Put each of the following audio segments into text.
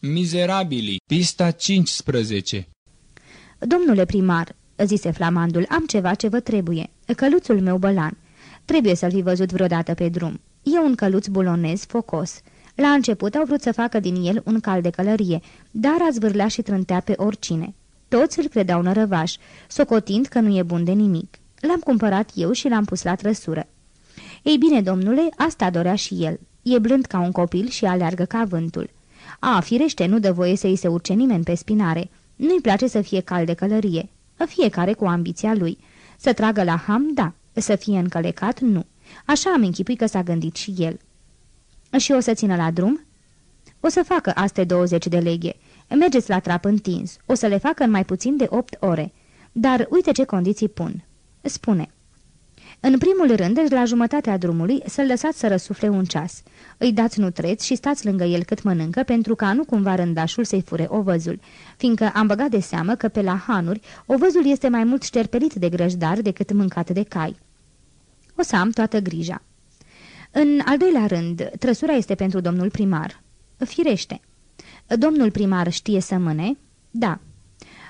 Mizerabili, pista 15 Domnule primar, zise flamandul, am ceva ce vă trebuie. Căluțul meu bălan. Trebuie să-l fi văzut vreodată pe drum. E un căluț bulonez focos. La început au vrut să facă din el un cal de călărie, dar a zvârlea și trântea pe oricine. Toți îl credeau nărăvaș, socotind că nu e bun de nimic. L-am cumpărat eu și l-am pus la trăsură. Ei bine, domnule, asta dorea și el. E blând ca un copil și aleargă ca vântul. A, firește, nu dă voie să-i se urce nimeni pe spinare. Nu-i place să fie cal de călărie. Fiecare cu ambiția lui. Să tragă la ham, da. Să fie încălecat, nu. Așa am închipui că s-a gândit și el. Și o să țină la drum? O să facă aste 20 de leghe. Mergeți la trap întins. O să le facă în mai puțin de 8 ore. Dar uite ce condiții pun. Spune. În primul rând, la jumătatea drumului, să-l lăsați să răsufle un ceas. Îi dați nutreți și stați lângă el cât mănâncă, pentru ca nu cumva rândașul să-i fure ovăzul, fiindcă am băgat de seamă că pe la hanuri ovăzul este mai mult șterpelit de grăjdar decât mâncat de cai. O să am toată grija. În al doilea rând, trăsura este pentru domnul primar. Firește. Domnul primar știe să mâne? Da.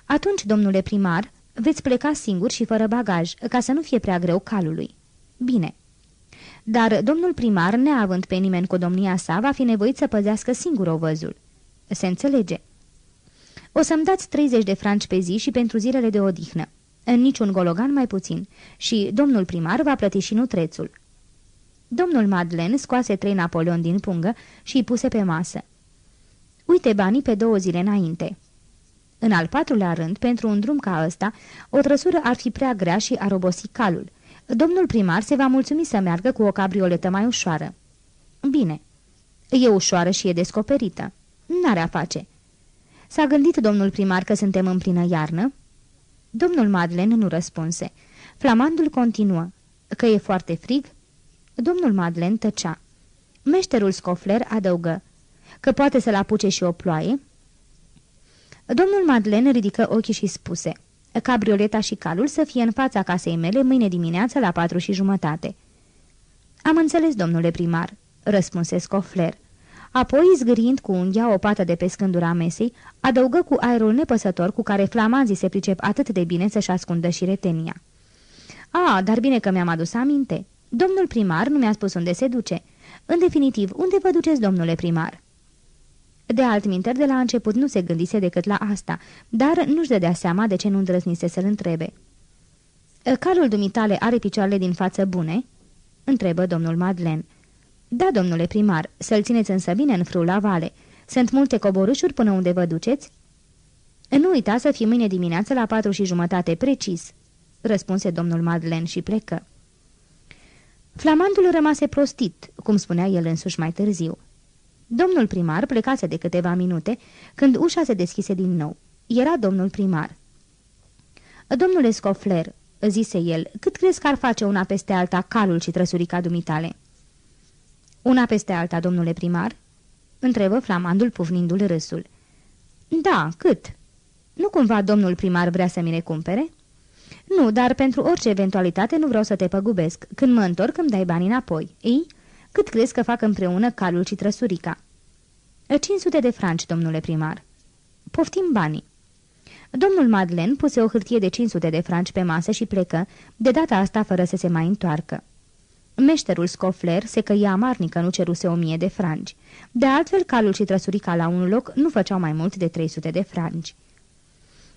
Atunci, domnule primar, veți pleca singur și fără bagaj, ca să nu fie prea greu calului. Bine. Dar domnul primar, neavând pe nimeni cu domnia sa, va fi nevoit să păzească singur ovăzul. Se înțelege. O să-mi dați 30 de franci pe zi și pentru zilele de odihnă. În niciun gologan mai puțin. Și domnul primar va plăti și nutrețul. Domnul Madlen scoase trei Napoleon din pungă și îi puse pe masă. Uite banii pe două zile înainte. În al patrulea rând, pentru un drum ca ăsta, o trăsură ar fi prea grea și ar obosi calul. Domnul primar se va mulțumi să meargă cu o cabrioletă mai ușoară. Bine. E ușoară și e descoperită. N-are a face. S-a gândit domnul primar că suntem în plină iarnă? Domnul Madlen nu răspunse. Flamandul continuă. Că e foarte frig? Domnul Madlen tăcea. Meșterul Scofler adăugă. Că poate să-l apuce și o ploaie? Domnul Madlen ridică ochii și spuse. Cabrioleta și calul să fie în fața casei mele mâine dimineață la patru și jumătate. Am înțeles, domnule primar, răspunse Scofler. Apoi, zgârind cu unghia o pată de pe scândura mesei, adăugă cu aerul nepăsător cu care flamanzii se pricep atât de bine să-și ascundă și retenia. A, dar bine că mi-am adus aminte. Domnul primar nu mi-a spus unde se duce. În definitiv, unde vă duceți, domnule primar?" De altminteri, de la început nu se gândise decât la asta, dar nu-și dădea seama de ce nu îndrăznise să-l întrebe. Calul dumitale are picioarele din față bune?" întrebă domnul Madlen. Da, domnule primar, să-l țineți însă bine în frâu la vale. Sunt multe coborâșuri până unde vă duceți?" Nu uita să fii mâine dimineață la patru și jumătate precis," răspunse domnul Madlen și plecă. Flamandul rămase prostit, cum spunea el însuși mai târziu. Domnul primar plecase de câteva minute, când ușa se deschise din nou. Era domnul primar. Domnule Scofler," zise el, cât crezi că ar face una peste alta calul și trăsurica dumitale?" Una peste alta, domnule primar?" întrebă flamandul pufnindu-l râsul. Da, cât?" Nu cumva domnul primar vrea să mi le cumpere?" Nu, dar pentru orice eventualitate nu vreau să te păgubesc. Când mă întorc îmi dai bani înapoi. Ei? Cât crezi că fac împreună calul și trăsurica?" 500 de franci, domnule primar." Poftim banii." Domnul Madlen puse o hârtie de 500 de franci pe masă și plecă, de data asta fără să se mai întoarcă. Meșterul Scofler se căia amarnic că nu ceruse o mie de franci. De altfel, calul și trăsurica la un loc nu făceau mai mult de 300 de franci.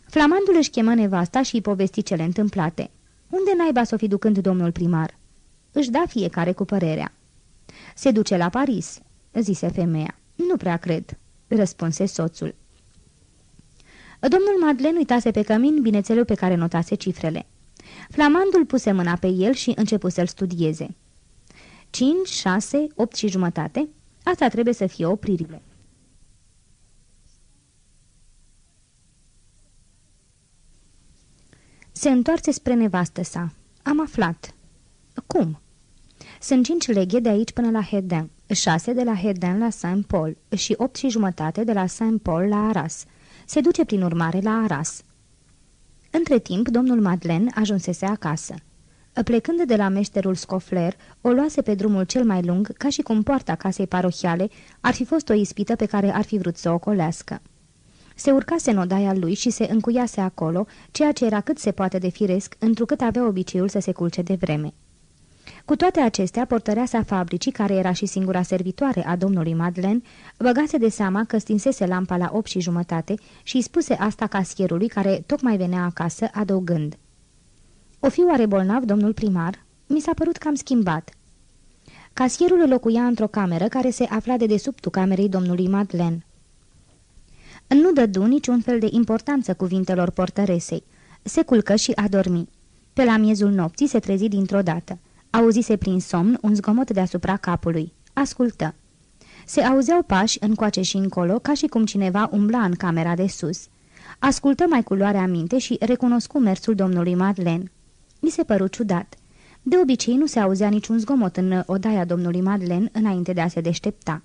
Flamandul își chemă nevasta și îi povesti cele întâmplate. Unde naiba s-o fi ducând domnul primar?" Își da fiecare cu părerea. Se duce la Paris," zise femeia. Nu prea cred," răspunse soțul. Domnul Madlen uitase pe cămin binețelul pe care notase cifrele. Flamandul puse mâna pe el și începu să-l studieze. Cinci, șase, opt și jumătate? Asta trebuie să fie opririle. Se întoarce spre nevastă sa. Am aflat. Cum? Sunt cinci leghe de aici până la Hedin, șase de la Hedin la Saint-Paul și opt și jumătate de la Saint-Paul la Arras. Se duce prin urmare la Arras. Între timp, domnul Madlen ajunsese acasă. Plecând de la meșterul Scofler, o luase pe drumul cel mai lung, ca și cum poarta casei parohiale ar fi fost o ispită pe care ar fi vrut să o colească. Se urcase în odaia lui și se încuiase acolo, ceea ce era cât se poate de firesc, întrucât avea obiceiul să se culce de vreme. Cu toate acestea, portăreasa fabricii, care era și singura servitoare a domnului Madeleine, băgase de seama că stinsese lampa la 8 și jumătate și îi spuse asta casierului care tocmai venea acasă, adăugând. O fi oare bolnav, domnul primar? Mi s-a părut cam schimbat." Casierul locuia într-o cameră care se afla de desubtul camerei domnului Madeleine. Nu dădu niciun fel de importanță cuvintelor portăresei. Se culcă și a dormi. Pe la miezul nopții se trezi dintr-o dată. Auzise prin somn un zgomot deasupra capului. Ascultă. Se auzeau pași încoace și încolo, ca și cum cineva umbla în camera de sus. Ascultă mai cu luarea minte și recunoscu mersul domnului Madeleine. Mi se păru ciudat. De obicei nu se auzea niciun zgomot în odaia domnului Madeleine înainte de a se deștepta.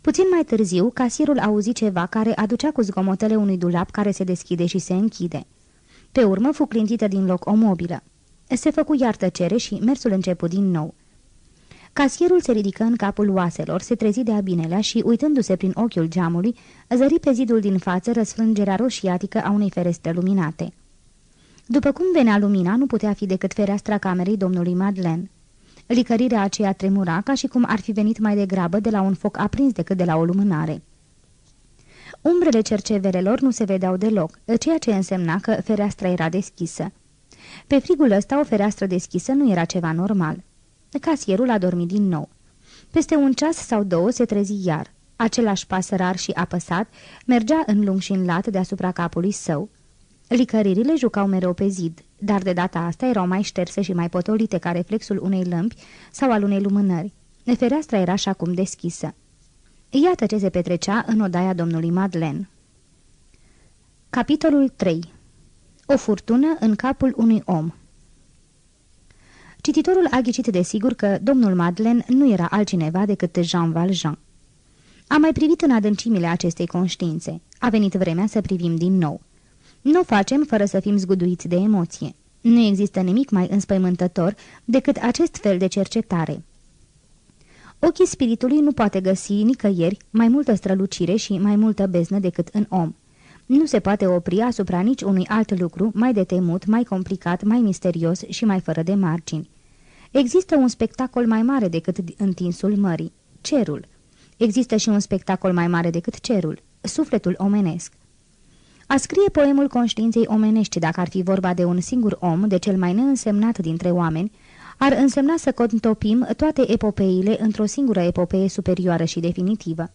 Puțin mai târziu, casierul auzi ceva care aducea cu zgomotele unui dulap care se deschide și se închide. Pe urmă fu clintită din loc o mobilă. Se făcu iar tăcere și mersul început din nou. Casierul se ridică în capul oaselor, se trezi de abinelea și, uitându-se prin ochiul geamului, zări pe zidul din față răsfrângerea roșiatică a unei ferestre luminate. După cum venea lumina, nu putea fi decât fereastra camerei domnului Madeleine. Licărirea aceea tremura ca și cum ar fi venit mai degrabă de la un foc aprins decât de la o lumânare. Umbrele cerceverelor nu se vedeau deloc, ceea ce însemna că fereastra era deschisă. Pe frigul ăsta o fereastră deschisă nu era ceva normal. Casierul a dormit din nou. Peste un ceas sau două se trezi iar. Același pas rar și apăsat mergea în lung și în lat deasupra capului său. Licăririle jucau mereu pe zid, dar de data asta erau mai șterse și mai potolite ca reflexul unei lămpi sau al unei lumânări. Fereastra era și acum deschisă. Iată ce se petrecea în odaia domnului Madeleine. Capitolul 3 O furtună în capul unui om Cititorul a ghicit de sigur că domnul Madeleine nu era altcineva decât Jean Valjean. Am mai privit în adâncimile acestei conștiințe. A venit vremea să privim din nou. Nu o facem fără să fim zguduiți de emoție. Nu există nimic mai înspăimântător decât acest fel de cercetare. Ochii spiritului nu poate găsi nicăieri mai multă strălucire și mai multă beznă decât în om. Nu se poate opri asupra nici unui alt lucru mai de temut, mai complicat, mai misterios și mai fără de margini. Există un spectacol mai mare decât întinsul mării, cerul. Există și un spectacol mai mare decât cerul, sufletul omenesc. A scrie poemul conștiinței omenești, dacă ar fi vorba de un singur om, de cel mai neînsemnat dintre oameni, ar însemna să contopim toate epopeile într-o singură epopee superioară și definitivă.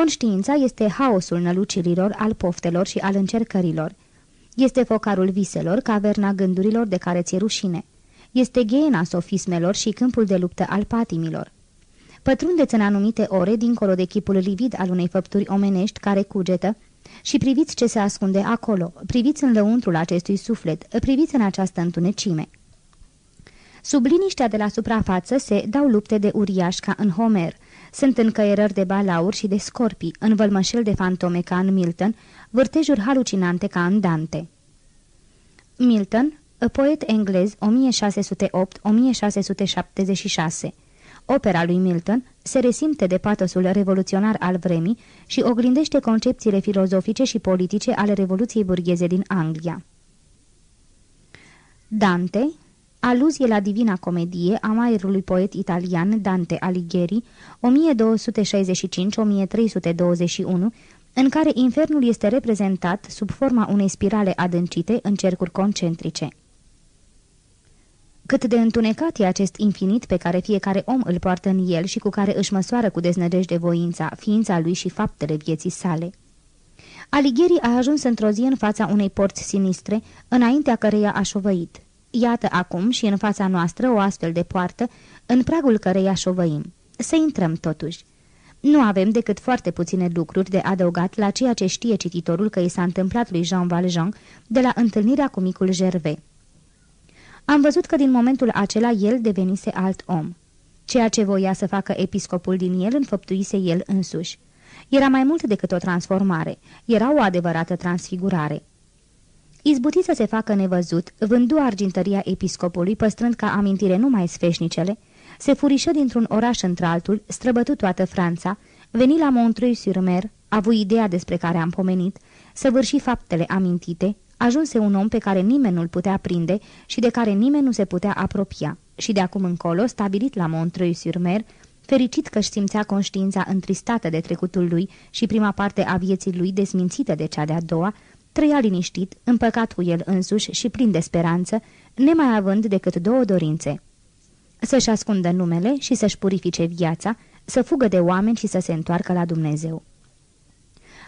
Conștiința este haosul nălucirilor, al poftelor și al încercărilor. Este focarul viselor, caverna gândurilor de care ți rușine. Este gheena sofismelor și câmpul de luptă al patimilor. Pătrundeți în anumite ore dincolo de chipul livid al unei făpturi omenești care cugetă, și priviți ce se ascunde acolo, priviți în lăuntrul acestui suflet, priviți în această întunecime. Sub liniștea de la suprafață se dau lupte de uriaș ca în Homer, sunt încăierări de balauri și de scorpii, în vălmășel de fantome ca în Milton, vârtejuri halucinante ca în Dante. Milton, poet englez 1608-1676 Opera lui Milton se resimte de patosul revoluționar al vremii și oglindește concepțiile filozofice și politice ale Revoluției burgheze din Anglia. Dante, aluzie la Divina Comedie a maierului poet italian Dante Alighieri, 1265-1321, în care infernul este reprezentat sub forma unei spirale adâncite în cercuri concentrice. Cât de întunecat e acest infinit pe care fiecare om îl poartă în el și cu care își măsoară cu deznădejde voința, ființa lui și faptele vieții sale. Alighieri a ajuns într-o zi în fața unei porți sinistre, înaintea căreia a șovăit. Iată acum și în fața noastră o astfel de poartă, în pragul căreia șovăim. Să intrăm totuși. Nu avem decât foarte puține lucruri de adăugat la ceea ce știe cititorul că i s-a întâmplat lui Jean Valjean de la întâlnirea cu micul Gervais. Am văzut că din momentul acela el devenise alt om. Ceea ce voia să facă episcopul din el înfăptuise el însuși. Era mai mult decât o transformare, era o adevărată transfigurare. Izbutit să se facă nevăzut, vându argintăria episcopului, păstrând ca amintire numai sfeșnicele, se furișă dintr-un oraș într-altul, străbătut toată Franța, veni la Montreuil-sur-Mer, avut ideea despre care am pomenit, săvârși faptele amintite, ajunse un om pe care nimeni nu-l putea prinde și de care nimeni nu se putea apropia, și de acum încolo, stabilit la Montreuil-sur-Mer, fericit că-și simțea conștiința întristată de trecutul lui și prima parte a vieții lui desmințită de cea de-a doua, trăia liniștit, împăcat cu el însuși și plin de speranță, nemai având decât două dorințe. Să-și ascundă numele și să-și purifice viața, să fugă de oameni și să se întoarcă la Dumnezeu.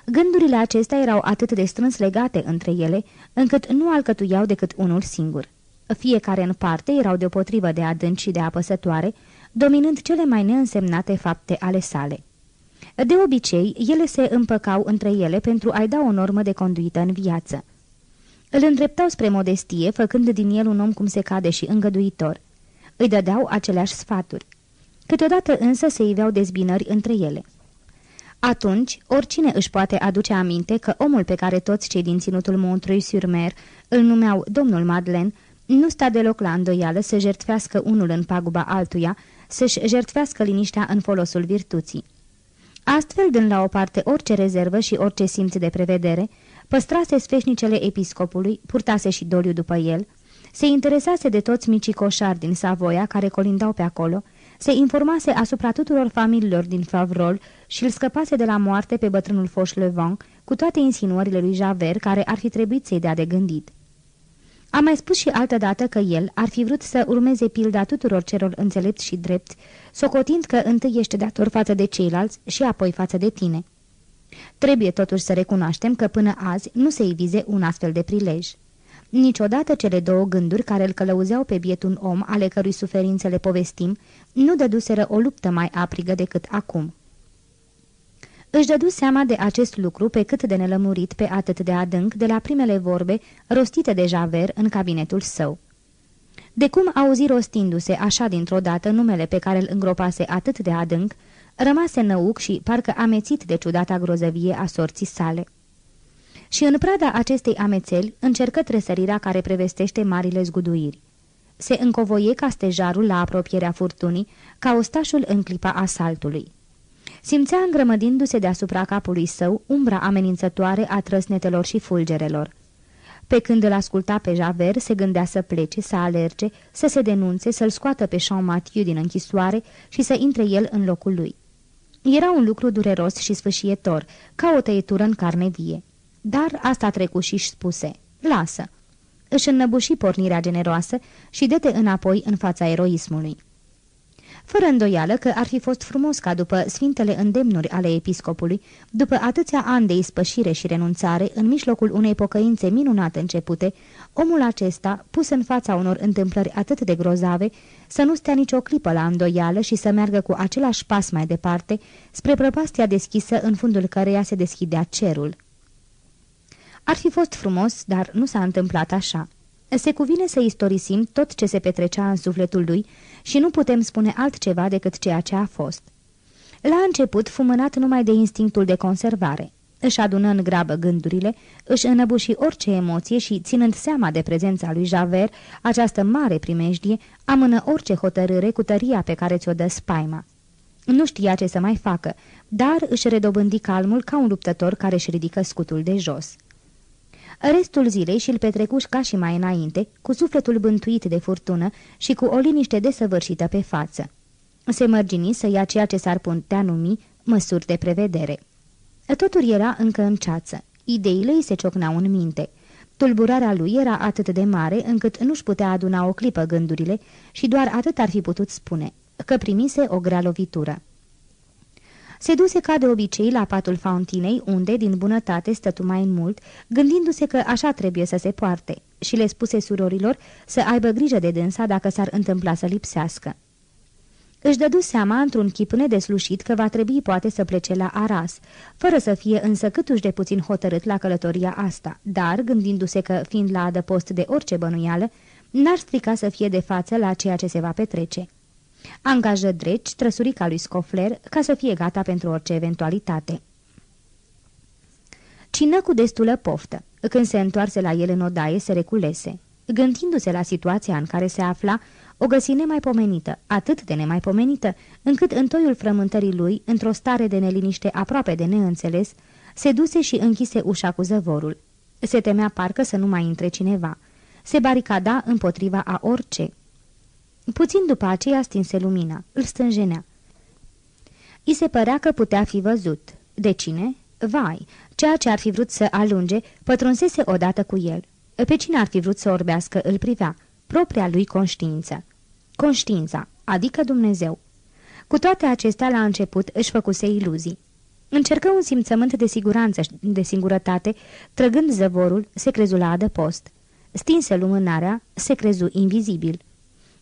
Gândurile acestea erau atât de strâns legate între ele, încât nu alcătuiau decât unul singur. Fiecare în parte erau deopotrivă de adânci și de apăsătoare, dominând cele mai neînsemnate fapte ale sale. De obicei, ele se împăcau între ele pentru a-i da o normă de conduită în viață. Îl îndreptau spre modestie, făcând din el un om cum se cade și îngăduitor. Îi dădeau aceleași sfaturi. Câteodată însă se iveau dezbinări între ele. Atunci, oricine își poate aduce aminte că omul pe care toți cei din ținutul Montreuil-sur-Mer îl numeau domnul Madeleine, nu sta deloc la îndoială să jertfească unul în paguba altuia, să-și jertfească liniștea în folosul virtuții. Astfel, dând la o parte orice rezervă și orice simț de prevedere, păstrase sfeșnicele episcopului, purtase și doliu după el, se interesase de toți micii coșari din Savoia care colindau pe acolo, se informase asupra tuturor familiilor din Favrol și îl scăpase de la moarte pe bătrânul Fauchelevent, cu toate insinuările lui Javert care ar fi trebuit să-i dea de gândit. A mai spus și altădată că el ar fi vrut să urmeze pilda tuturor celor înțelepți și drepți, socotind că întâi ești dator față de ceilalți și apoi față de tine. Trebuie totuși să recunoaștem că până azi nu se-i vize un astfel de prilej. Niciodată cele două gânduri care îl călăuzeau pe biet un om, ale cărui suferințe le povestim, nu dăduseră o luptă mai aprigă decât acum. Își dădu seama de acest lucru pe cât de nelămurit, pe atât de adânc, de la primele vorbe rostite de Javert în cabinetul său. De cum auzi rostindu-se așa dintr-o dată numele pe care îl îngropase atât de adânc, rămase năuc și parcă amețit de ciudata grozăvie a sorții sale. Și în prada acestei amețeli încercă tresărirea care prevestește marile zguduiri. Se încovoie ca stejarul la apropierea furtunii, ca ostașul în clipa asaltului. Simțea îngrămădindu-se deasupra capului său umbra amenințătoare a trăsnetelor și fulgerelor. Pe când îl asculta pe Javert, se gândea să plece, să alerge, să se denunțe, să-l scoată pe Jean Mathieu din închisoare și să intre el în locul lui. Era un lucru dureros și sfâșietor, ca o tăietură în carne vie. Dar asta a trecut și-și spuse, lasă. Își înnăbuși pornirea generoasă și dete înapoi în fața eroismului fără îndoială că ar fi fost frumos ca după sfintele îndemnuri ale episcopului, după atâția ani de ispășire și renunțare, în mijlocul unei pocăințe minunate începute, omul acesta, pus în fața unor întâmplări atât de grozave, să nu stea nicio clipă la îndoială și să meargă cu același pas mai departe, spre prăpastia deschisă în fundul căreia se deschidea cerul. Ar fi fost frumos, dar nu s-a întâmplat așa. Se cuvine să istorisim tot ce se petrecea în sufletul lui și nu putem spune altceva decât ceea ce a fost. La început, fumănat numai de instinctul de conservare. Își adună în grabă gândurile, își înăbuși orice emoție și, ținând seama de prezența lui Javert, această mare primejdie, amână orice hotărâre cu tăria pe care ți-o dă spaima. Nu știa ce să mai facă, dar își redobândi calmul ca un luptător care își ridică scutul de jos. Restul zilei și-l petrecuși ca și mai înainte, cu sufletul bântuit de furtună și cu o liniște desăvârșită pe față. Se mărgini să ia ceea ce s-ar putea numi măsuri de prevedere. Totul era încă în ceață. Ideile îi se ciocneau în minte. Tulburarea lui era atât de mare încât nu-și putea aduna o clipă gândurile și doar atât ar fi putut spune, că primise o grea lovitură. Se duse ca de obicei la patul fauntinei, unde, din bunătate, stătu mai mult, gândindu-se că așa trebuie să se poarte, și le spuse surorilor să aibă grijă de dânsa dacă s-ar întâmpla să lipsească. Își dădu seama într-un chip nedeslușit că va trebui poate să plece la Aras, fără să fie însă câtuși de puțin hotărât la călătoria asta, dar, gândindu-se că, fiind la adăpost de orice bănuială, n-ar strica să fie de față la ceea ce se va petrece. Angajă dreci trăsurica lui Scofler ca să fie gata pentru orice eventualitate. Cină cu destulă poftă. Când se întoarse la el în odaie, se reculese. Gândindu-se la situația în care se afla, o găsi nemaipomenită, atât de nemaipomenită, încât în toiul frământării lui, într-o stare de neliniște aproape de neînțeles, se duse și închise ușa cu zăvorul. Se temea parcă să nu mai intre cineva. Se baricada împotriva a orice. Puțin după aceea stinse lumina, îl stânjenea. I se părea că putea fi văzut. De cine? Vai, ceea ce ar fi vrut să alunge, pătrunsese odată cu el. Pe cine ar fi vrut să orbească, îl privea. Propria lui conștiință. Conștiința, adică Dumnezeu. Cu toate acestea, la început își făcuse iluzii. Încercă un simțământ de siguranță și de singurătate, trăgând zăvorul, se crezu la adăpost. Stinse lumânarea, se crezu invizibil.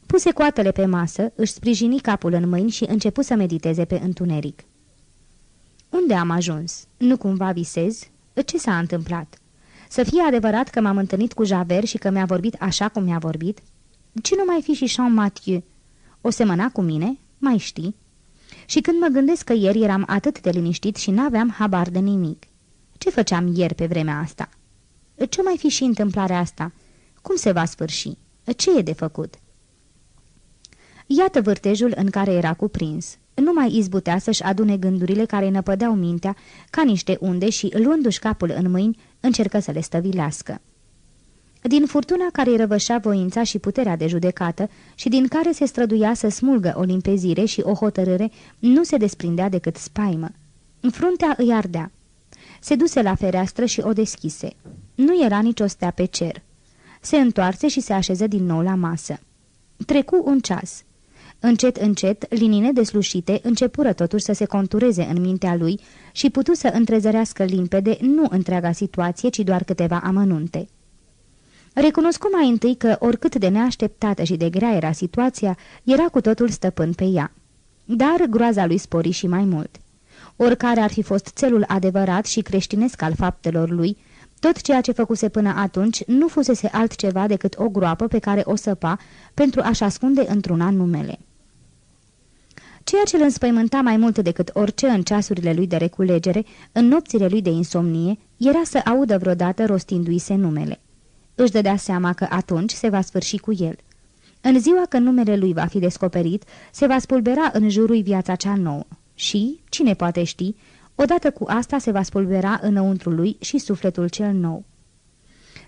Puse coatele pe masă, își sprijini capul în mâini și începu să mediteze pe întuneric. Unde am ajuns? Nu cumva visez? Ce s-a întâmplat? Să fie adevărat că m-am întâlnit cu Javert și că mi-a vorbit așa cum mi-a vorbit? Ce nu mai fi și Jean Mathieu? O semăna cu mine? Mai știi? Și când mă gândesc că ieri eram atât de liniștit și n-aveam habar de nimic. Ce făceam ieri pe vremea asta? Ce mai fi și întâmplarea asta? Cum se va sfârși? Ce e de făcut? Iată vârtejul în care era cuprins. Nu mai izbutea să-și adune gândurile care năpădeau mintea ca niște unde și, luându-și capul în mâini, încercă să le stăvilească. Din furtuna care îi răvășea voința și puterea de judecată și din care se străduia să smulgă o limpezire și o hotărâre, nu se desprindea decât spaimă. Fruntea îi ardea. Se duse la fereastră și o deschise. Nu era nicio stea pe cer. Se întoarse și se așeză din nou la masă. Trecu un ceas. Încet, încet, linii deslușite începură totuși să se contureze în mintea lui și putu să întrezărească limpede nu întreaga situație, ci doar câteva amănunte. Recunoscu mai întâi că, oricât de neașteptată și de grea era situația, era cu totul stăpân pe ea. Dar groaza lui spori și mai mult. Oricare ar fi fost țelul adevărat și creștinesc al faptelor lui, tot ceea ce făcuse până atunci nu fusese altceva decât o groapă pe care o săpa pentru a-și ascunde într-una numele. Ceea ce îl înspăimânta mai mult decât orice în ceasurile lui de reculegere, în nopțile lui de insomnie, era să audă vreodată rostindu-i se numele. Își dădea seama că atunci se va sfârși cu el. În ziua când numele lui va fi descoperit, se va spulbera în jurul viața cea nouă. Și, cine poate ști, odată cu asta se va spulbera înăuntru lui și sufletul cel nou.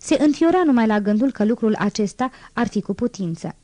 Se înfiora numai la gândul că lucrul acesta ar fi cu putință.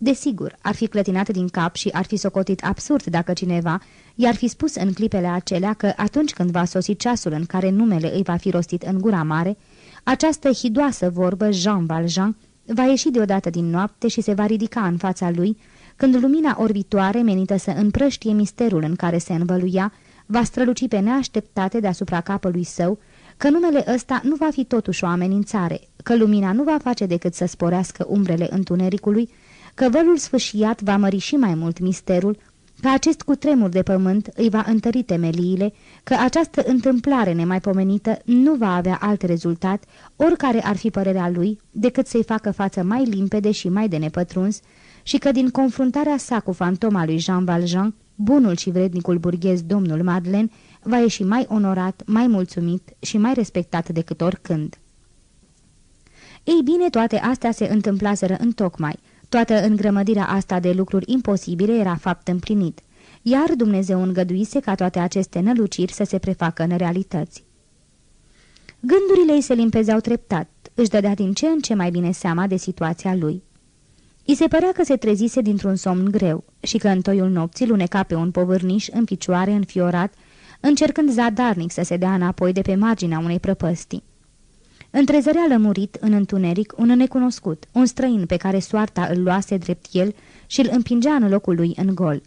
Desigur, ar fi clătinat din cap și ar fi socotit absurd dacă cineva i-ar fi spus în clipele acelea că atunci când va sosi ceasul în care numele îi va fi rostit în gura mare, această hidoasă vorbă Jean Valjean va ieși deodată din noapte și se va ridica în fața lui, când lumina orbitoare menită să împrăștie misterul în care se învăluia, va străluci pe neașteptate deasupra capului său, că numele ăsta nu va fi totuși o amenințare, că lumina nu va face decât să sporească umbrele întunericului, că vălul sfâșiat va mări și mai mult misterul, că acest cutremur de pământ îi va întări temeliile, că această întâmplare nemaipomenită nu va avea alt rezultat, oricare ar fi părerea lui, decât să-i facă față mai limpede și mai de nepătruns, și că din confruntarea sa cu fantoma lui Jean Valjean, bunul și vrednicul burghez domnul Madeleine va ieși mai onorat, mai mulțumit și mai respectat decât oricând. Ei bine, toate astea se întâmplaseră în tocmai, Toată îngrămădirea asta de lucruri imposibile era fapt împlinit, iar Dumnezeu îngăduise ca toate aceste năluciri să se prefacă în realități. Gândurile ei se limpezeau treptat, își dădea din ce în ce mai bine seama de situația lui. I se părea că se trezise dintr-un somn greu și că în toiul nopții luneca pe un povârniș în picioare înfiorat, încercând zadarnic să se dea înapoi de pe marginea unei prăpăstii. Întrezărea lămurit în întuneric un necunoscut, un străin pe care soarta îl luase drept el și îl împingea în locul lui în gol.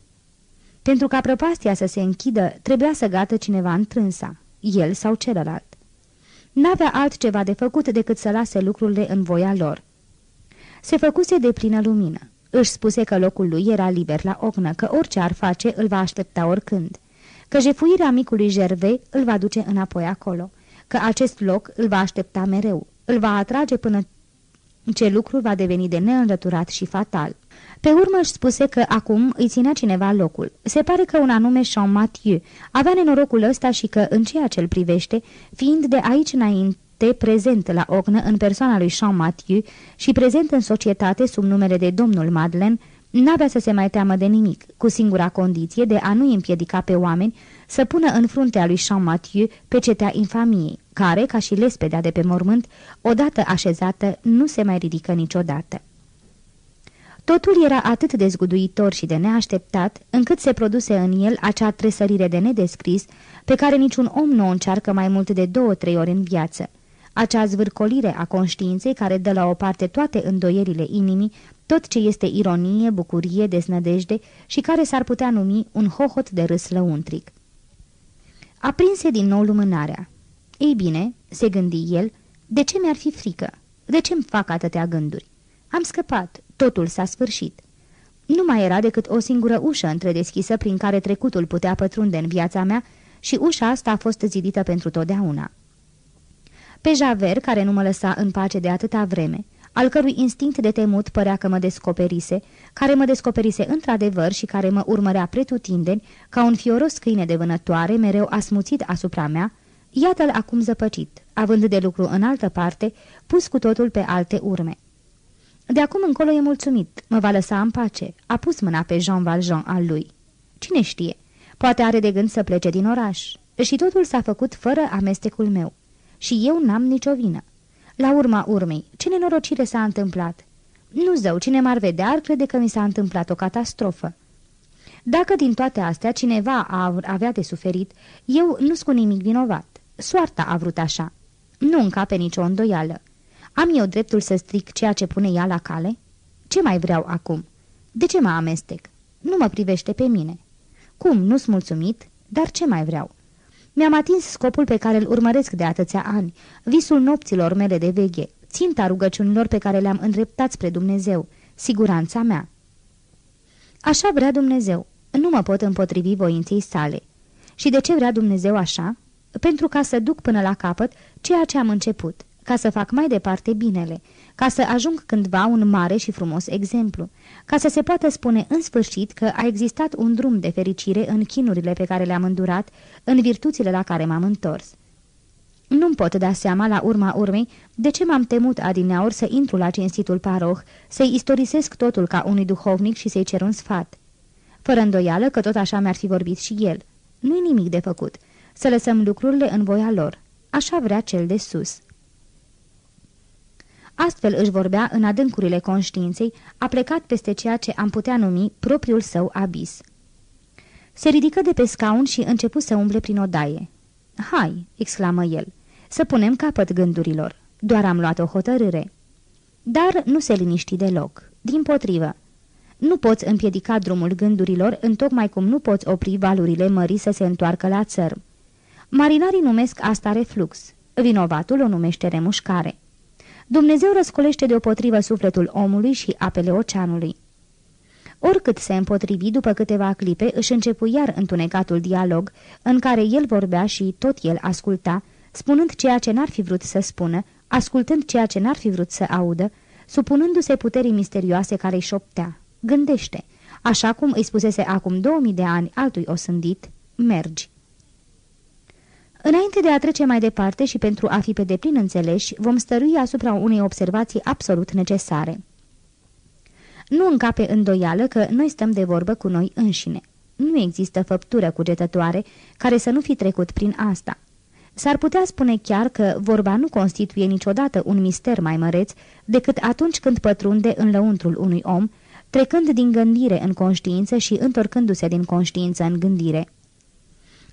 Pentru ca prăpastia să se închidă, trebuia să gată cineva întrânsa, el sau celălalt. N-avea altceva de făcut decât să lase lucrurile în voia lor. Se făcuse de plină lumină. Își spuse că locul lui era liber la ognă, că orice ar face îl va aștepta oricând, că jefuirea micului Gervais îl va duce înapoi acolo – că acest loc îl va aștepta mereu, îl va atrage până Ce lucru va deveni de neînlăturat și fatal. Pe urmă își spuse că acum îi ținea cineva locul. Se pare că un anume Jean Mathieu avea nenorocul ăsta și că, în ceea ce îl privește, fiind de aici înainte prezent la ognă în persoana lui Jean Mathieu și prezent în societate sub numele de domnul Madeleine, N-avea să se mai teamă de nimic, cu singura condiție de a nu împiedica pe oameni să pună în fruntea lui Jean Mathieu pe cetea infamiei, care, ca și lespedea de pe mormânt, odată așezată, nu se mai ridică niciodată. Totul era atât de zguduitor și de neașteptat, încât se produse în el acea tresărire de nedescris, pe care niciun om nu o încearcă mai mult de două-trei ori în viață. Acea zvârcolire a conștiinței care dă la o parte toate îndoierile inimii, tot ce este ironie, bucurie, deznădejde și care s-ar putea numi un hohot de râs lăuntric. Aprinse din nou lumânarea. Ei bine, se gândi el, de ce mi-ar fi frică? De ce-mi fac atâtea gânduri? Am scăpat, totul s-a sfârșit. Nu mai era decât o singură ușă întredeschisă prin care trecutul putea pătrunde în viața mea și ușa asta a fost zidită pentru totdeauna. Pe Javer, care nu mă lăsa în pace de atâta vreme, al cărui instinct de temut părea că mă descoperise, care mă descoperise într-adevăr și care mă urmărea pretutindeni, ca un fioros câine de vânătoare, mereu asmuțit asupra mea, iată-l acum zăpăcit, având de lucru în altă parte, pus cu totul pe alte urme. De acum încolo e mulțumit, mă va lăsa în pace, a pus mâna pe Jean Valjean al lui. Cine știe, poate are de gând să plece din oraș. Și totul s-a făcut fără amestecul meu. Și eu n-am nicio vină. La urma urmei, ce nenorocire s-a întâmplat? Nu zău, cine m-ar vedea ar crede că mi s-a întâmplat o catastrofă. Dacă din toate astea cineva a avea de suferit, eu nu-s cu nimic vinovat. Soarta a vrut așa. Nu încape nicio îndoială. Am eu dreptul să stric ceea ce pune ea la cale? Ce mai vreau acum? De ce mă amestec? Nu mă privește pe mine. Cum, nu-s mulțumit? Dar ce mai vreau? Mi-am atins scopul pe care îl urmăresc de atâția ani, visul nopților mele de veche, ținta rugăciunilor pe care le-am îndreptat spre Dumnezeu, siguranța mea. Așa vrea Dumnezeu. Nu mă pot împotrivi voinței sale. Și de ce vrea Dumnezeu așa? Pentru ca să duc până la capăt ceea ce am început, ca să fac mai departe binele, ca să ajung cândva un mare și frumos exemplu, ca să se poată spune în sfârșit că a existat un drum de fericire în chinurile pe care le-am îndurat, în virtuțile la care m-am întors. Nu-mi pot da seama, la urma urmei, de ce m-am temut adineauri să intru la cinstitul paroh, să-i istorisesc totul ca unui duhovnic și să-i cer un sfat. Fără îndoială că tot așa mi-ar fi vorbit și el. Nu-i nimic de făcut. Să lăsăm lucrurile în voia lor. Așa vrea cel de sus. Astfel își vorbea în adâncurile conștiinței, a plecat peste ceea ce am putea numi propriul său abis. Se ridică de pe scaun și începu să umble prin odaie. Hai!" exclamă el, să punem capăt gândurilor. Doar am luat o hotărâre." Dar nu se liniști deloc. Din potrivă. Nu poți împiedica drumul gândurilor, întocmai cum nu poți opri valurile mării să se întoarcă la țărm. Marinarii numesc asta reflux. Vinovatul o numește remușcare. Dumnezeu răscolește deopotrivă sufletul omului și apele oceanului. Oricât se împotrivi, după câteva clipe, își începu iar întunecatul dialog, în care el vorbea și tot el asculta, spunând ceea ce n-ar fi vrut să spună, ascultând ceea ce n-ar fi vrut să audă, supunându-se puterii misterioase care îi șoptea. Gândește, așa cum îi spusese acum 2000 de ani altui osândit, mergi. Înainte de a trece mai departe și pentru a fi pe deplin înțeleși, vom stărui asupra unei observații absolut necesare. Nu încape îndoială că noi stăm de vorbă cu noi înșine. Nu există făptură cugetătoare care să nu fi trecut prin asta. S-ar putea spune chiar că vorba nu constituie niciodată un mister mai măreț decât atunci când pătrunde în lăuntrul unui om, trecând din gândire în conștiință și întorcându-se din conștiință în gândire.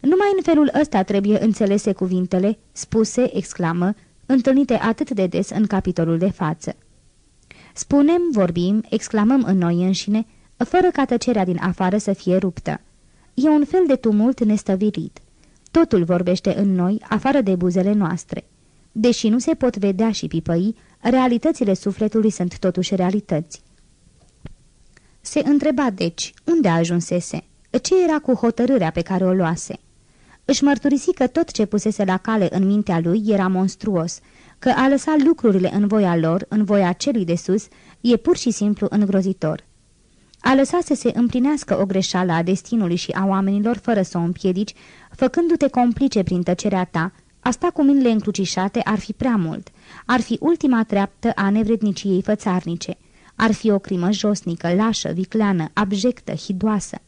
Numai în felul ăsta trebuie înțelese cuvintele, spuse, exclamă, întâlnite atât de des în capitolul de față. Spunem, vorbim, exclamăm în noi înșine, fără ca tăcerea din afară să fie ruptă. E un fel de tumult nestăvilit. Totul vorbește în noi, afară de buzele noastre. Deși nu se pot vedea și pipăi, realitățile sufletului sunt totuși realități. Se întreba, deci, unde ajunsese? Ce era cu hotărârea pe care o luase? Își mărturisi că tot ce pusese la cale în mintea lui era monstruos, că a lăsat lucrurile în voia lor, în voia celui de sus, e pur și simplu îngrozitor. A lăsat să se împlinească o greșeală a destinului și a oamenilor fără să o împiedici, făcându-te complice prin tăcerea ta, asta cu minile încrucișate ar fi prea mult. Ar fi ultima treaptă a nevredniciei fățarnice. Ar fi o crimă josnică, lașă, vicleană, abjectă, hidoasă.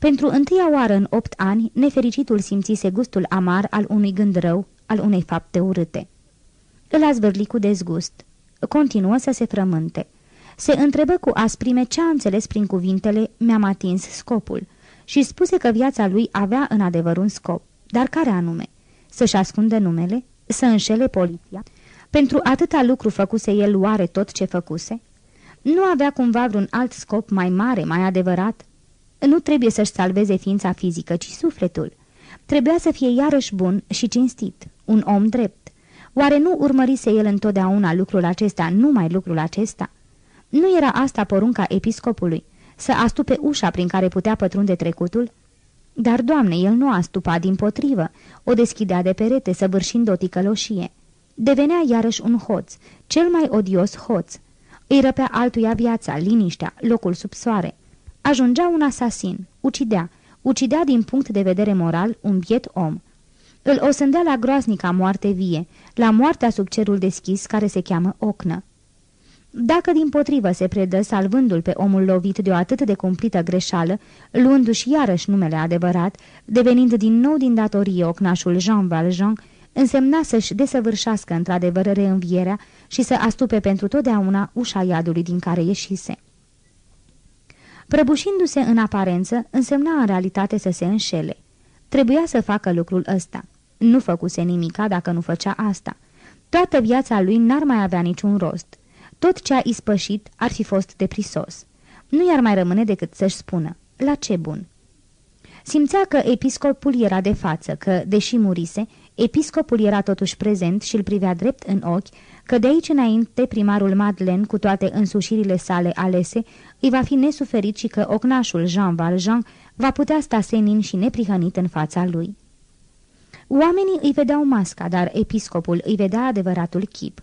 Pentru întâia oară în opt ani, nefericitul simțise gustul amar al unui gând rău, al unei fapte urâte. Îl a zvârli cu dezgust. Continuă să se frământe. Se întrebă cu asprime ce a înțeles prin cuvintele mi-am atins scopul și spuse că viața lui avea în adevăr un scop. Dar care anume? Să-și ascundă numele? Să înșele poliția? Pentru atâta lucru făcuse el oare tot ce făcuse? Nu avea cumva vreun alt scop mai mare, mai adevărat? Nu trebuie să-și salveze ființa fizică, ci sufletul. Trebuia să fie iarăși bun și cinstit, un om drept. Oare nu urmărise el întotdeauna lucrul acesta, numai lucrul acesta? Nu era asta porunca episcopului, să astupe ușa prin care putea pătrunde trecutul? Dar, Doamne, el nu astupa din potrivă, o deschidea de perete, săvârșind o ticăloșie. Devenea iarăși un hoț, cel mai odios hoț. Îi răpea altuia viața, liniștea, locul sub soare. Ajungea un asasin, ucidea, ucidea din punct de vedere moral un biet om. Îl osândea la groaznica moarte vie, la moartea sub cerul deschis care se cheamă ocnă. Dacă din potrivă se predă salvându-l pe omul lovit de o atât de cumplită greșeală, luându-și iarăși numele adevărat, devenind din nou din datorie ocnașul Jean Valjean, însemna să-și desăvârșească într-adevăr reînvierea și să astupe pentru totdeauna ușa iadului din care ieșise. Prăbușindu-se în aparență, însemna în realitate să se înșele. Trebuia să facă lucrul ăsta. Nu făcuse nimica dacă nu făcea asta. Toată viața lui n-ar mai avea niciun rost. Tot ce a ispășit ar fi fost deprisos. Nu i-ar mai rămâne decât să-și spună, la ce bun. Simțea că episcopul era de față, că, deși murise, episcopul era totuși prezent și îl privea drept în ochi, că de aici înainte primarul Madeleine, cu toate însușirile sale alese, îi va fi nesuferit și că ocnașul Jean Valjean va putea sta senin și neprihănit în fața lui. Oamenii îi vedeau masca, dar episcopul îi vedea adevăratul chip.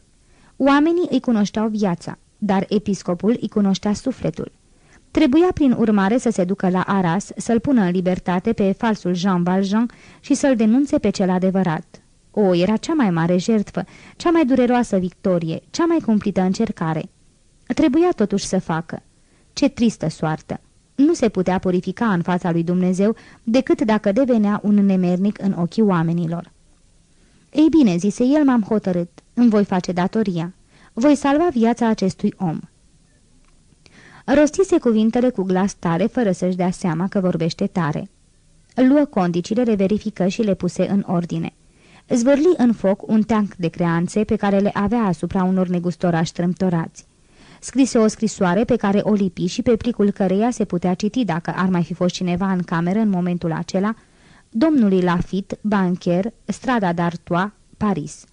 Oamenii îi cunoșteau viața, dar episcopul îi cunoștea sufletul. Trebuia prin urmare să se ducă la Aras, să-l pună în libertate pe falsul Jean Valjean și să-l denunțe pe cel adevărat. O, era cea mai mare jertfă, cea mai dureroasă victorie, cea mai cumplită încercare. Trebuia totuși să facă. Ce tristă soartă! Nu se putea purifica în fața lui Dumnezeu decât dacă devenea un nemernic în ochii oamenilor. Ei bine, zise el, m-am hotărât. Îmi voi face datoria. Voi salva viața acestui om. Rostise cuvintele cu glas tare, fără să-și dea seama că vorbește tare. Luă condiciile, le verifică și le puse în ordine. Zvârli în foc un teanc de creanțe pe care le avea asupra unor negustorași trâmtorați. Scrise o scrisoare pe care o lipi și pe plicul căreia se putea citi dacă ar mai fi fost cineva în cameră în momentul acela, domnului Lafitte, bancher, strada d'Artois, Paris.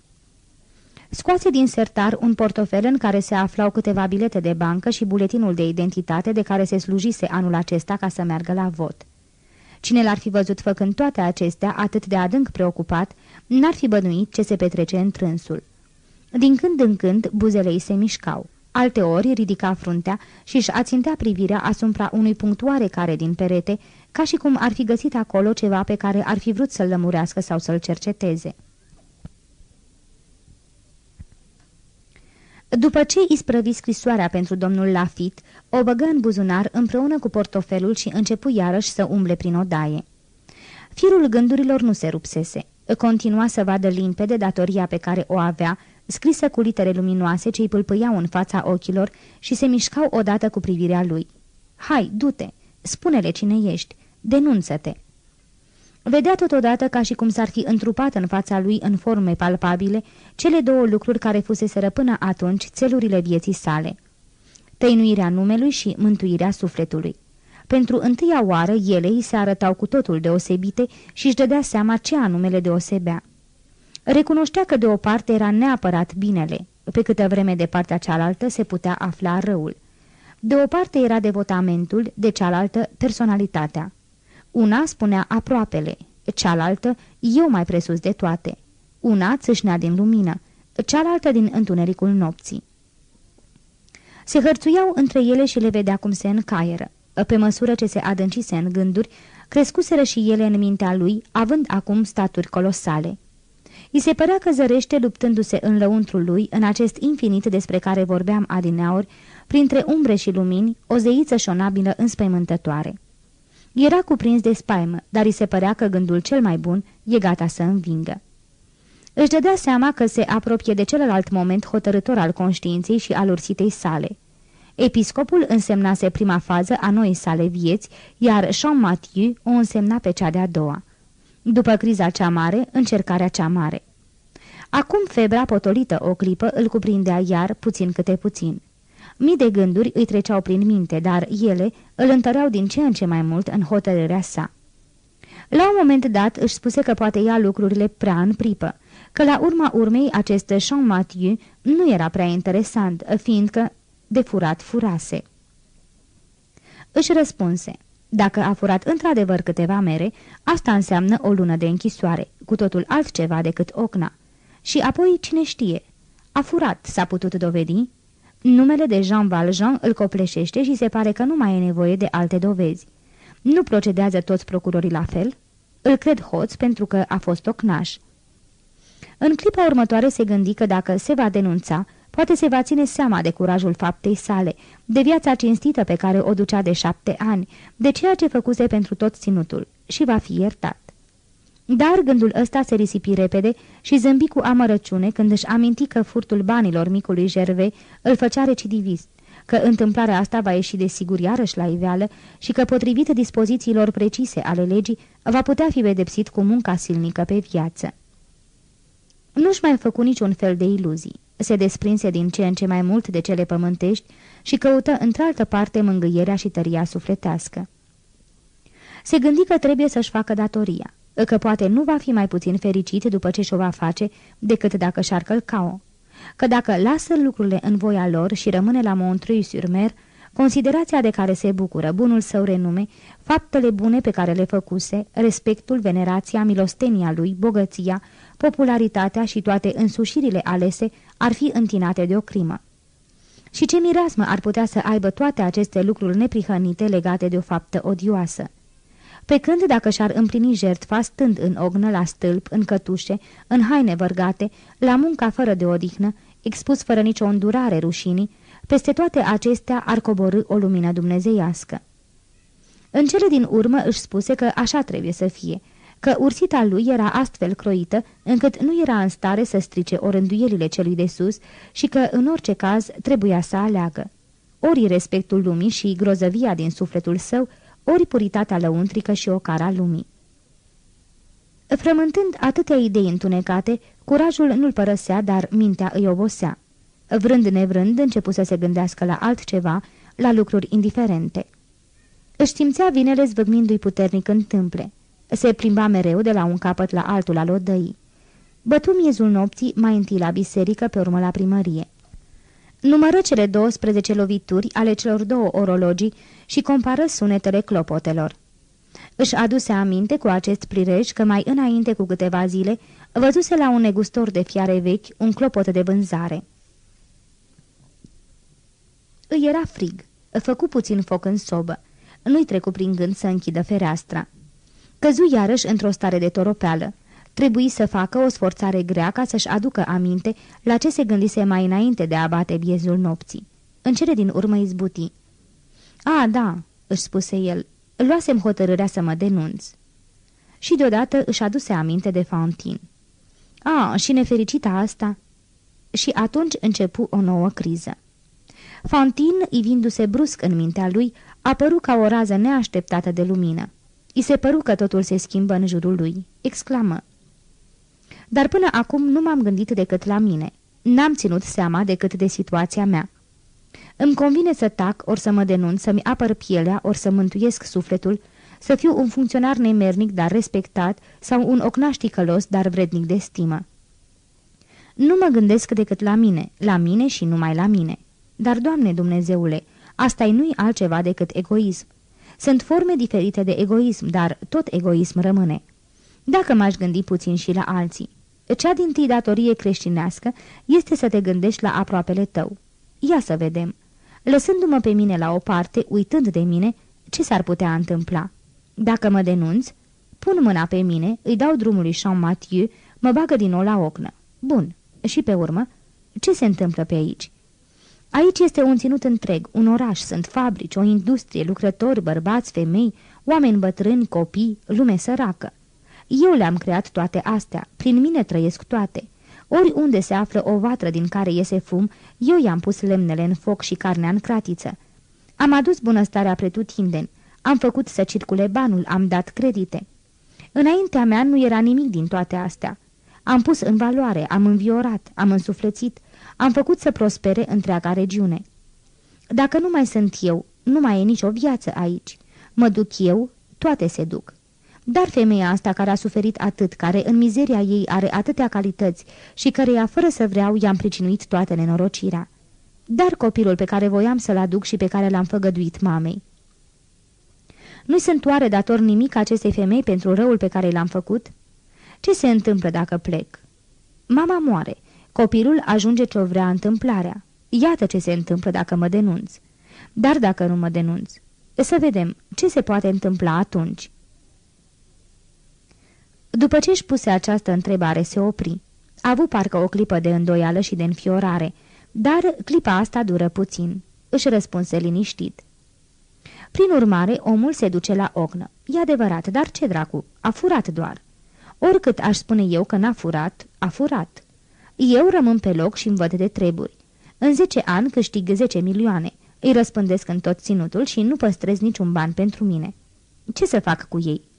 Scoase din sertar un portofel în care se aflau câteva bilete de bancă și buletinul de identitate de care se slujise anul acesta ca să meargă la vot. Cine l-ar fi văzut făcând toate acestea, atât de adânc preocupat, n-ar fi bănuit ce se petrece în trânsul. Din când în când, buzele îi se mișcau. Alteori ridica fruntea și își ațintea privirea asupra unui punct oarecare din perete, ca și cum ar fi găsit acolo ceva pe care ar fi vrut să-l lămurească sau să-l cerceteze. După ce isprăvi scrisoarea pentru domnul Lafit, o băgă în buzunar împreună cu portofelul și începu iarăși să umble prin odaie. Firul gândurilor nu se rupsese. Continua să vadă limpede datoria pe care o avea, scrisă cu litere luminoase ce îi pâlpâiau în fața ochilor și se mișcau odată cu privirea lui. Hai, du-te! Spune-le cine ești! Denunță-te!" Vedea totodată ca și cum s-ar fi întrupat în fața lui în forme palpabile cele două lucruri care fuseseră până atunci țelurile vieții sale. Tăinuirea numelui și mântuirea sufletului. Pentru întâia oară ele îi se arătau cu totul deosebite și își dădea seama ce anume le deosebea. Recunoștea că de o parte era neapărat binele, pe câtă vreme de partea cealaltă se putea afla răul. De o parte era devotamentul, de cealaltă personalitatea. Una spunea aproapele, cealaltă eu mai presus de toate. Una țâșnea din lumină, cealaltă din întunericul nopții. Se hărțuiau între ele și le vedea cum se încaieră. Pe măsură ce se adâncise în gânduri, crescuseră și ele în mintea lui, având acum staturi colosale. I se părea că zărește luptându-se în lăuntrul lui, în acest infinit despre care vorbeam adineauri, printre umbre și lumini, o zeiță șonabilă înspăimântătoare. Era cuprins de spaimă, dar îi se părea că gândul cel mai bun e gata să învingă. Își dădea seama că se apropie de celălalt moment hotărător al conștiinței și al ursitei sale. Episcopul însemnase prima fază a noii sale vieți, iar Jean Mathieu o însemna pe cea de-a doua. După criza cea mare, încercarea cea mare. Acum febra potolită o clipă îl cuprindea iar puțin câte puțin. Mii de gânduri îi treceau prin minte, dar ele îl întăreau din ce în ce mai mult în hotărârea sa. La un moment dat își spuse că poate ia lucrurile prea în pripă, că la urma urmei acest Jean Mathieu nu era prea interesant, fiindcă de furat furase. Își răspunse, dacă a furat într-adevăr câteva mere, asta înseamnă o lună de închisoare, cu totul altceva decât ocna. Și apoi, cine știe, a furat, s-a putut dovedi? Numele de Jean Valjean îl copleșește și se pare că nu mai e nevoie de alte dovezi. Nu procedează toți procurorii la fel? Îl cred hoț pentru că a fost ocnaș. În clipa următoare se gândi că dacă se va denunța, poate se va ține seama de curajul faptei sale, de viața cinstită pe care o ducea de șapte ani, de ceea ce făcuse pentru tot ținutul și va fi iertat. Dar gândul ăsta se risipi repede și zâmbi cu amărăciune când își aminti că furtul banilor micului Gerve îl făcea recidivist, că întâmplarea asta va ieși de sigur iarăși la iveală și că, potrivit dispozițiilor precise ale legii, va putea fi pedepsit cu munca silnică pe viață. Nu-și mai făcu niciun fel de iluzii. Se desprinse din ce în ce mai mult de cele pământești și căută într-altă parte mângâierea și tăria sufletească. Se gândi că trebuie să-și facă datoria, că poate nu va fi mai puțin fericit după ce și-o va face decât dacă și-ar călca-o, că dacă lasă lucrurile în voia lor și rămâne la Montreuil-sur-Mer, considerația de care se bucură, bunul său renume, faptele bune pe care le făcuse, respectul, venerația, milostenia lui, bogăția, popularitatea și toate însușirile alese ar fi întinate de o crimă. Și ce mireasmă ar putea să aibă toate aceste lucruri neprihănite legate de o faptă odioasă? Pe când dacă și-ar împlini jertfa stând în ognă, la stâlp, în cătușe, în haine vărgate, la munca fără de odihnă, expus fără nicio îndurare rușinii, peste toate acestea ar coborâ o lumină dumnezeiască. În cele din urmă își spuse că așa trebuie să fie, că ursita lui era astfel croită, încât nu era în stare să strice orânduielile celui de sus și că, în orice caz, trebuia să aleagă. Ori respectul lumii și grozăvia din sufletul său, ori puritatea lăuntrică și ocara lumii. Frământând atâtea idei întunecate, curajul nu-l părăsea, dar mintea îi obosea. Vrând nevrând, începu să se gândească la altceva, la lucruri indiferente. Își simțea vinele zvâgnindu-i puternic în tâmple. Se plimba mereu de la un capăt la altul al odăii. Bătu miezul nopții mai întâi la biserică, pe urmă la primărie. Numără cele 12 lovituri ale celor două orologii și compară sunetele clopotelor. Își aduse aminte cu acest plirej că mai înainte cu câteva zile văzuse la un negustor de fiare vechi un clopot de vânzare. Îi era frig. Făcu puțin foc în sobă. Nu-i trecu prin gând să închidă fereastra. Căzu iarăși într-o stare de toropeală. Trebuie să facă o sforțare grea ca să-și aducă aminte la ce se gândise mai înainte de a bate biezul nopții. În cele din urmă izbuti. A, da," își spuse el, luasem hotărârea să mă denunț." Și deodată își aduse aminte de Fantin. A, și nefericita asta?" Și atunci începu o nouă criză. Fantin, ivindu-se brusc în mintea lui, apăru ca o rază neașteptată de lumină. I se păru că totul se schimbă în jurul lui. Exclamă. Dar până acum nu m-am gândit decât la mine. N-am ținut seama decât de situația mea. Îmi convine să tac, ori să mă denunț, să-mi apăr pielea, ori să mântuiesc sufletul, să fiu un funcționar nemernic, dar respectat, sau un ocnașticălos, dar vrednic de stimă. Nu mă gândesc decât la mine, la mine și numai la mine. Dar, Doamne Dumnezeule, asta nu-i altceva decât egoism. Sunt forme diferite de egoism, dar tot egoism rămâne. Dacă m-aș gândi puțin și la alții, cea din tâi datorie creștinească este să te gândești la aproapele tău. Ia să vedem. Lăsându-mă pe mine la o parte, uitând de mine, ce s-ar putea întâmpla? Dacă mă denunț, pun mâna pe mine, îi dau drumul lui Jean Mathieu, mă bagă din nou la ocnă. Bun. Și pe urmă, ce se întâmplă pe aici? Aici este un ținut întreg, un oraș, sunt fabrici, o industrie, lucrători, bărbați, femei, oameni bătrâni, copii, lume săracă. Eu le-am creat toate astea, prin mine trăiesc toate. Oriunde se află o vatră din care iese fum, eu i-am pus lemnele în foc și carnea în cratiță. Am adus bunăstarea pretutindeni, am făcut să circule banul, am dat credite. Înaintea mea nu era nimic din toate astea. Am pus în valoare, am înviorat, am însuflețit, am făcut să prospere întreaga regiune. Dacă nu mai sunt eu, nu mai e nicio viață aici. Mă duc eu, toate se duc. Dar femeia asta care a suferit atât, care în mizeria ei are atâtea calități și căreia fără să vreau i-am pricinuit toată nenorocirea. Dar copilul pe care voiam să-l aduc și pe care l-am făgăduit mamei. Nu-i sunt oare dator nimic acestei femei pentru răul pe care l-am făcut? Ce se întâmplă dacă plec? Mama moare. Copilul ajunge ce-o vrea întâmplarea. Iată ce se întâmplă dacă mă denunț. Dar dacă nu mă denunț, să vedem ce se poate întâmpla atunci. După ce își puse această întrebare, se opri. A avut parcă o clipă de îndoială și de înfiorare, dar clipa asta dură puțin. Își răspunse liniștit. Prin urmare, omul se duce la ognă. E adevărat, dar ce dracu? A furat doar. Oricât aș spune eu că n-a furat, a furat. Eu rămân pe loc și îmi văd de treburi. În 10 ani câștig 10 milioane. Îi răspândesc în tot ținutul și nu păstrez niciun ban pentru mine. Ce să fac cu ei?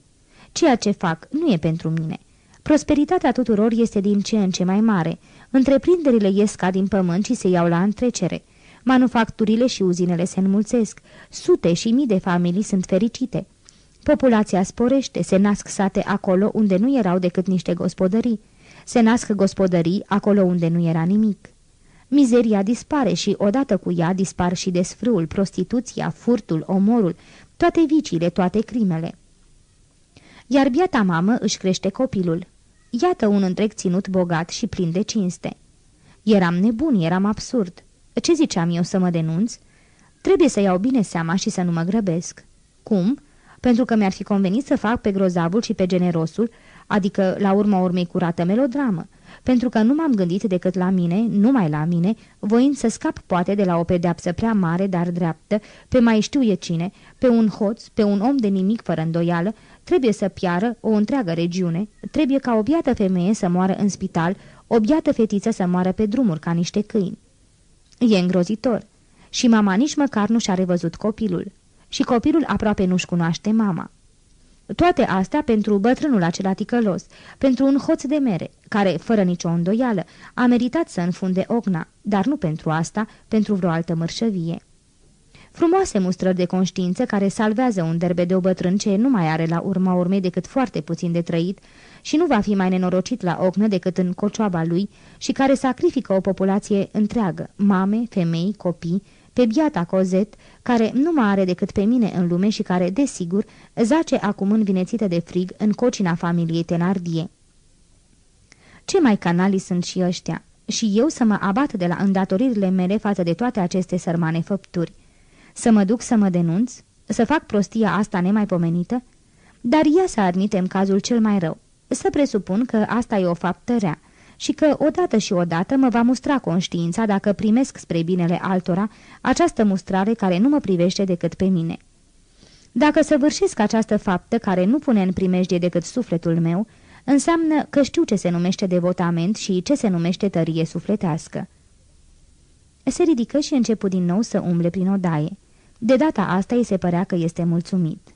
Ceea ce fac nu e pentru mine. Prosperitatea tuturor este din ce în ce mai mare. Întreprinderile ies ca din pământ și se iau la întrecere. Manufacturile și uzinele se înmulțesc. Sute și mii de familii sunt fericite. Populația sporește, se nasc sate acolo unde nu erau decât niște gospodării. Se nasc gospodării acolo unde nu era nimic. Mizeria dispare și odată cu ea dispar și desfrâul, prostituția, furtul, omorul, toate viciile, toate crimele. Iar biata mamă își crește copilul. Iată un întreg ținut bogat și plin de cinste. Eram nebun, eram absurd. Ce ziceam eu să mă denunț? Trebuie să iau bine seama și să nu mă grăbesc. Cum? Pentru că mi-ar fi convenit să fac pe grozavul și pe generosul, adică la urma urmei curată melodramă, pentru că nu m-am gândit decât la mine, numai la mine, voind să scap poate de la o pedeapsă prea mare, dar dreaptă, pe mai știu e cine, pe un hoț, pe un om de nimic fără îndoială, trebuie să piară o întreagă regiune, trebuie ca o biată femeie să moară în spital, o biată fetiță să moară pe drumuri ca niște câini. E îngrozitor. Și mama nici măcar nu și-a revăzut copilul. Și copilul aproape nu-și cunoaște mama. Toate astea pentru bătrânul acela ticălos, pentru un hoț de mere, care, fără nicio îndoială, a meritat să înfunde ogna, dar nu pentru asta, pentru vreo altă mărșăvie. Frumoase mustrări de conștiință care salvează un derbe de o bătrân ce nu mai are la urma urmei decât foarte puțin de trăit și nu va fi mai nenorocit la ognă decât în cocioaba lui și care sacrifică o populație întreagă, mame, femei, copii, pe biata Cozet, care nu mai are decât pe mine în lume și care, desigur, zace acum învinețită de frig în cocina familiei Tenardie. Ce mai canali sunt și ăștia? Și eu să mă abat de la îndatoririle mele față de toate aceste sărmane făpturi. Să mă duc să mă denunț? Să fac prostia asta nemaipomenită? Dar ia să admitem cazul cel mai rău. Să presupun că asta e o faptă rea și că odată și odată mă va mustra conștiința dacă primesc spre binele altora această mustrare care nu mă privește decât pe mine. Dacă săvârșesc această faptă care nu pune în primejdie decât sufletul meu, înseamnă că știu ce se numește devotament și ce se numește tărie sufletească. Se ridică și începu din nou să umble prin odaie. De data asta îi se părea că este mulțumit.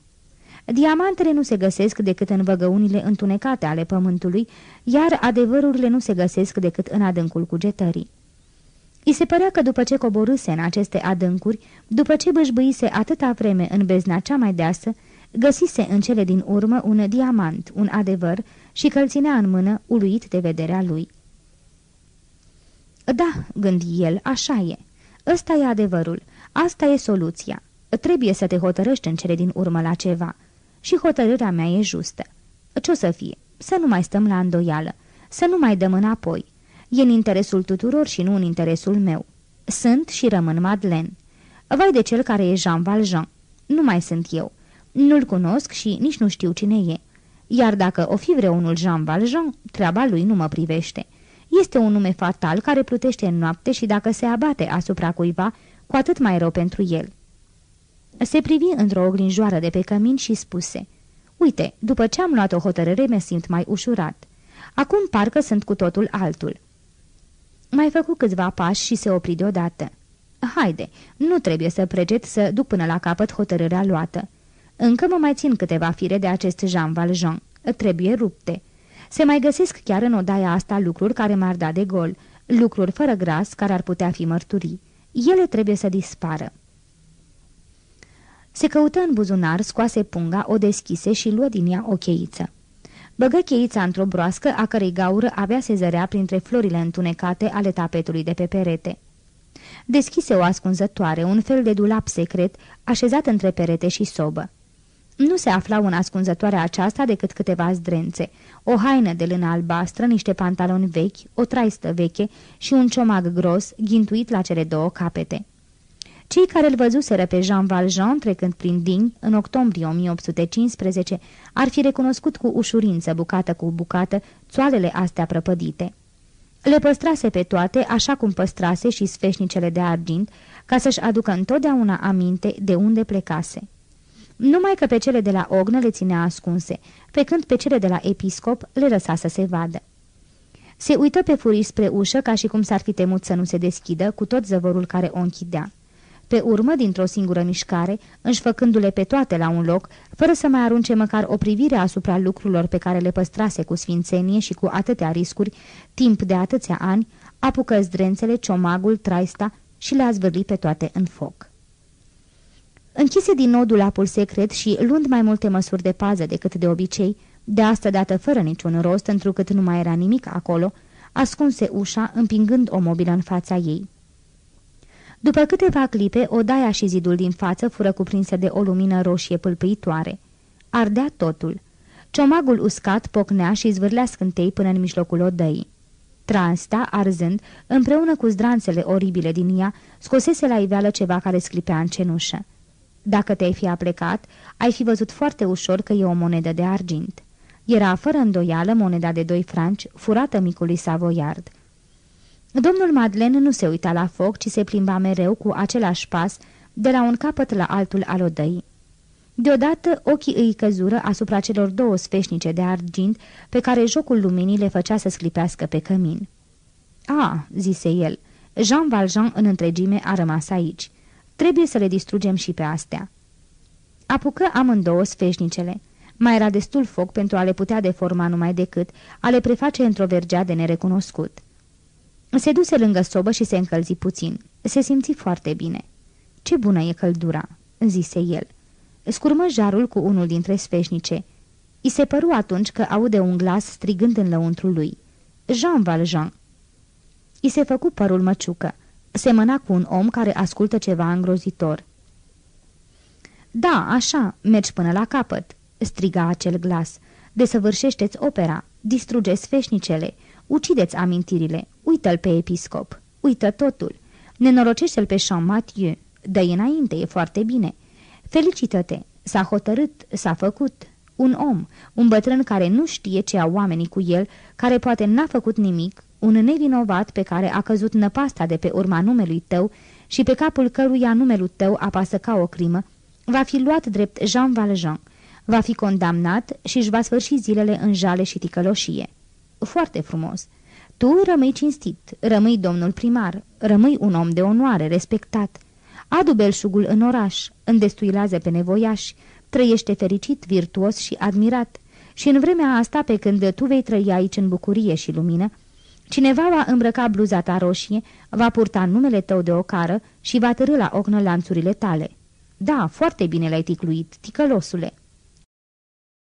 Diamantele nu se găsesc decât în văgăunile întunecate ale pământului, iar adevărurile nu se găsesc decât în adâncul cugetării. I se părea că după ce coborâse în aceste adâncuri, după ce bășbâise atâta vreme în bezna cea mai deasă, găsise în cele din urmă un diamant, un adevăr, și că ținea în mână, uluit de vederea lui. Da, gândi el, așa e. Ăsta e adevărul, asta e soluția. Trebuie să te hotărăști în cele din urmă la ceva. Și hotărârea mea e justă. Ce o să fie? Să nu mai stăm la îndoială, să nu mai dăm înapoi. E în interesul tuturor și nu în interesul meu. Sunt și rămân Madeleine. Vai de cel care e Jean Valjean. Nu mai sunt eu. Nu-l cunosc și nici nu știu cine e. Iar dacă o fi vreunul Jean Valjean, treaba lui nu mă privește. Este un nume fatal care plutește în noapte și dacă se abate asupra cuiva, cu atât mai rău pentru el. Se privi într-o oglinjoară de pe cămin și spuse Uite, după ce am luat o hotărâre, mă simt mai ușurat. Acum parcă sunt cu totul altul." Mai făcut câțiva pași și se opri deodată. Haide, nu trebuie să preget să duc până la capăt hotărârea luată. Încă mă mai țin câteva fire de acest Jean Valjean. Trebuie rupte. Se mai găsesc chiar în odaia asta lucruri care m-ar da de gol, lucruri fără gras care ar putea fi mărturii. Ele trebuie să dispară. Se căută în buzunar, scoase punga, o deschise și luă din ea o cheiță. Băgă cheița într-o broască, a cărei gaură avea se zărea printre florile întunecate ale tapetului de pe perete. Deschise o ascunzătoare, un fel de dulap secret, așezat între perete și sobă. Nu se aflau în ascunzătoarea aceasta decât câteva zdrențe, o haină de lână albastră, niște pantaloni vechi, o traistă veche și un ciomag gros, ghintuit la cele două capete. Cei care îl văzuseră pe Jean Valjean trecând prin Digni în octombrie 1815 ar fi recunoscut cu ușurință, bucată cu bucată, țoalele astea prăpădite. Le păstrase pe toate, așa cum păstrase și sfeșnicele de argint, ca să-și aducă întotdeauna aminte de unde plecase. Numai că pe cele de la ognă le ținea ascunse, pe când pe cele de la episcop le lăsa să se vadă. Se uită pe furiș spre ușă ca și cum s-ar fi temut să nu se deschidă, cu tot zăvorul care o închidea. Pe urmă, dintr-o singură mișcare, înșfăcându-le pe toate la un loc, fără să mai arunce măcar o privire asupra lucrurilor pe care le păstrase cu sfințenie și cu atâtea riscuri, timp de atâția ani, apucă zdrențele, ciomagul, traista și le-a zvârlit pe toate în foc. Închise din nou dulapul secret și, luând mai multe măsuri de pază decât de obicei, de asta dată fără niciun rost, întrucât nu mai era nimic acolo, ascunse ușa, împingând o mobilă în fața ei. După câteva clipe, odaia și zidul din față fură cuprinse de o lumină roșie pâlpâitoare. Ardea totul. Ciomagul uscat pocnea și zvârlea scântei până în mijlocul odăii. Transta, arzând, împreună cu zdranțele oribile din ea, scosese la iveală ceva care sclipea în cenușă. Dacă te-ai fi aplecat, ai fi văzut foarte ușor că e o monedă de argint. Era fără îndoială moneda de doi franci, furată micului Savoiard. Domnul Madlen nu se uita la foc, ci se plimba mereu cu același pas, de la un capăt la altul al odăii. Deodată ochii îi căzură asupra celor două sfeșnice de argint pe care jocul luminii le făcea să sclipească pe cămin. A, zise el, Jean Valjean în întregime a rămas aici. Trebuie să le distrugem și pe astea. Apucă amândouă sfeșnicele. Mai era destul foc pentru a le putea deforma numai decât a le preface într-o vergea de nerecunoscut. Se duse lângă sobă și se încălzi puțin. Se simți foarte bine. Ce bună e căldura!" zise el. Scurmă jarul cu unul dintre sfeșnice. I se păru atunci că aude un glas strigând în lăuntru lui. Jean Valjean! I se făcu părul măciucă. Semăna cu un om care ascultă ceva îngrozitor. Da, așa, mergi până la capăt!" striga acel glas. Desăvârșește-ți opera, distrugeți feșnicele, ucideți amintirile, uită-l pe episcop, uită totul, nenorocește-l pe Jean Mathieu, dă înainte, e foarte bine. Felicită-te, s-a hotărât, s-a făcut, un om, un bătrân care nu știe ce au oamenii cu el, care poate n-a făcut nimic, un nevinovat pe care a căzut năpasta de pe urma numelui tău și pe capul căruia numelul tău apasă ca o crimă, va fi luat drept Jean Valjean, va fi condamnat și își va sfârși zilele în jale și ticăloșie. Foarte frumos. Tu rămâi cinstit, rămâi domnul primar, rămâi un om de onoare, respectat. Adu belșugul în oraș, îndestuilează pe nevoiași, trăiește fericit, virtuos și admirat. Și în vremea asta, pe când tu vei trăi aici în bucurie și lumină, cineva va îmbrăca bluza ta roșie, va purta numele tău de ocară și va târâ la ocnă lanțurile tale. Da, foarte bine l-ai ticluit, ticălosule."